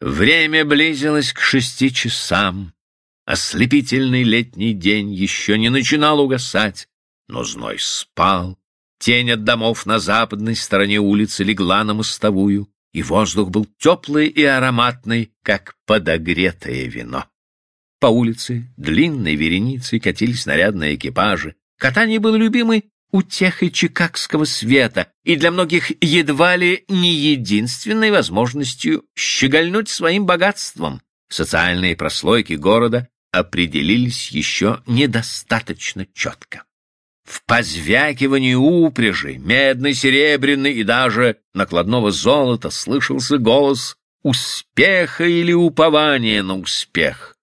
Время близилось к шести часам. Ослепительный летний день еще не начинал угасать, но зной спал. Тень от домов на западной стороне улицы легла на мостовую, и воздух был теплый и ароматный, как подогретое вино. По улице длинной вереницей катились нарядные экипажи. Катание было любимой утехой чикагского света и для многих едва ли не единственной возможностью щегольнуть своим богатством. Социальные прослойки города определились еще недостаточно четко. В позвякивании упряжи, медной, серебряной и даже накладного золота слышался голос успеха или упования на успех.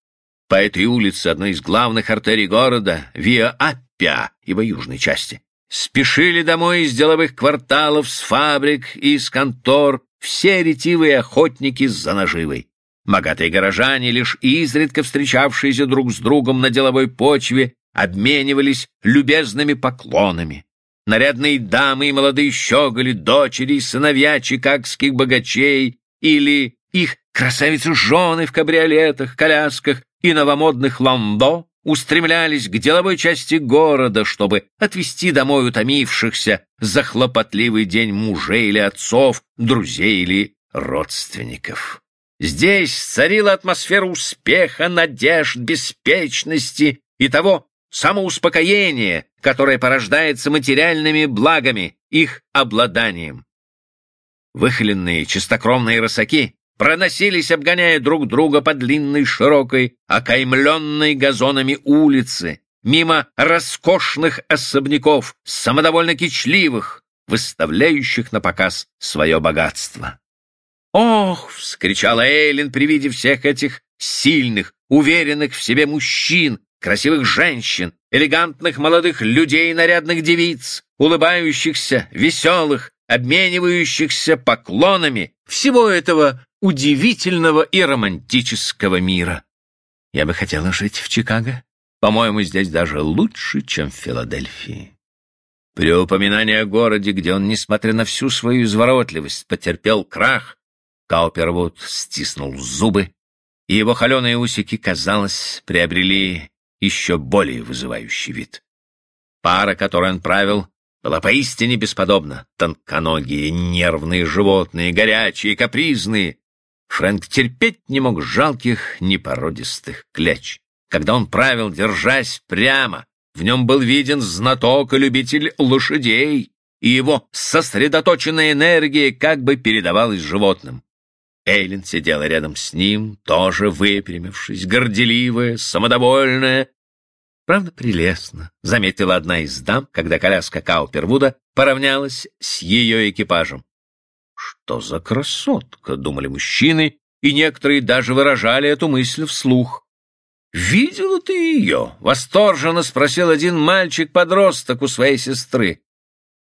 По этой улице, одной из главных артерий города, Виа Аппиа, его южной части, спешили домой из деловых кварталов, с фабрик и из контор все ретивые охотники за наживой. Богатые горожане, лишь изредка встречавшиеся друг с другом на деловой почве, обменивались любезными поклонами. Нарядные дамы и молодые щеголи, дочери и сыновья чикагских богачей или их красавицы-жены в кабриолетах, колясках и новомодных ламбо устремлялись к деловой части города, чтобы отвезти домой утомившихся за хлопотливый день мужей или отцов, друзей или родственников. Здесь царила атмосфера успеха, надежд, беспечности и того самоуспокоения, которое порождается материальными благами, их обладанием. Выхоленные чистокровные рысаки проносились, обгоняя друг друга по длинной, широкой, окаймленной газонами улице, мимо роскошных особняков, самодовольно кичливых, выставляющих на показ свое богатство. «Ох!» — вскричала Эйлин при виде всех этих сильных, уверенных в себе мужчин, красивых женщин, элегантных молодых людей и нарядных девиц, улыбающихся, веселых, обменивающихся поклонами всего этого удивительного и романтического мира. Я бы хотела жить в Чикаго. По-моему, здесь даже лучше, чем в Филадельфии. При упоминании о городе, где он, несмотря на всю свою изворотливость, потерпел крах, Каупервуд стиснул зубы, и его холеные усики, казалось, приобрели еще более вызывающий вид. Пара, которой он правил, была поистине бесподобна. Тонконогие, нервные животные, горячие, капризные. Фрэнк терпеть не мог жалких, непородистых кляч. Когда он правил, держась прямо, в нем был виден знаток и любитель лошадей, и его сосредоточенная энергия как бы передавалась животным. Эйлин сидела рядом с ним, тоже выпрямившись, горделивая, самодовольная. Правда, прелестно, — заметила одна из дам, когда коляска Каупервуда поравнялась с ее экипажем. «Что за красотка?» — думали мужчины, и некоторые даже выражали эту мысль вслух. «Видела ты ее?» — восторженно спросил один мальчик-подросток у своей сестры.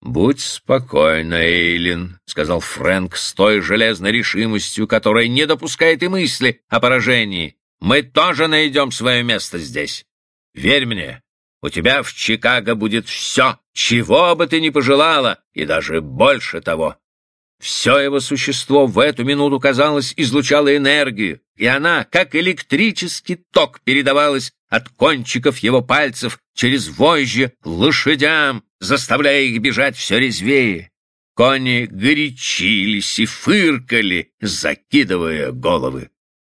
«Будь спокойна, Эйлин», — сказал Фрэнк с той железной решимостью, которая не допускает и мысли о поражении. «Мы тоже найдем свое место здесь. Верь мне, у тебя в Чикаго будет все, чего бы ты ни пожелала, и даже больше того». Все его существо в эту минуту, казалось, излучало энергию, и она, как электрический ток, передавалась от кончиков его пальцев через вожжи лошадям, заставляя их бежать все резвее. Кони горячились и фыркали, закидывая головы.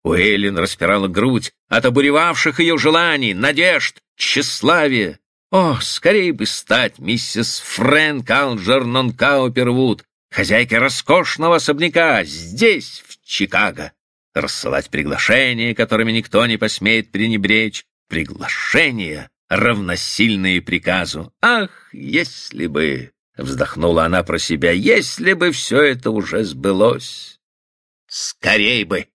Уэйлин распирала грудь от обуревавших ее желаний, надежд, тщеславия. О, скорее бы стать миссис Фрэнк Алджернон Каупервуд, хозяйкой роскошного особняка здесь, в Чикаго. Рассылать приглашения, которыми никто не посмеет пренебречь. Приглашения, равносильные приказу. Ах, если бы, вздохнула она про себя, если бы все это уже сбылось. Скорей бы.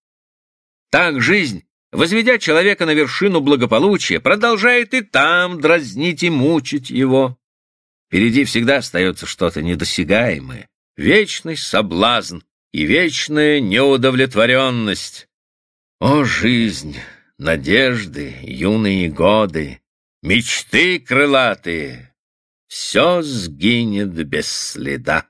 Так жизнь, возведя человека на вершину благополучия, продолжает и там дразнить и мучить его. Впереди всегда остается что-то недосягаемое, вечный соблазн и вечная неудовлетворенность. О, жизнь, надежды, юные годы, мечты крылатые, все сгинет без следа.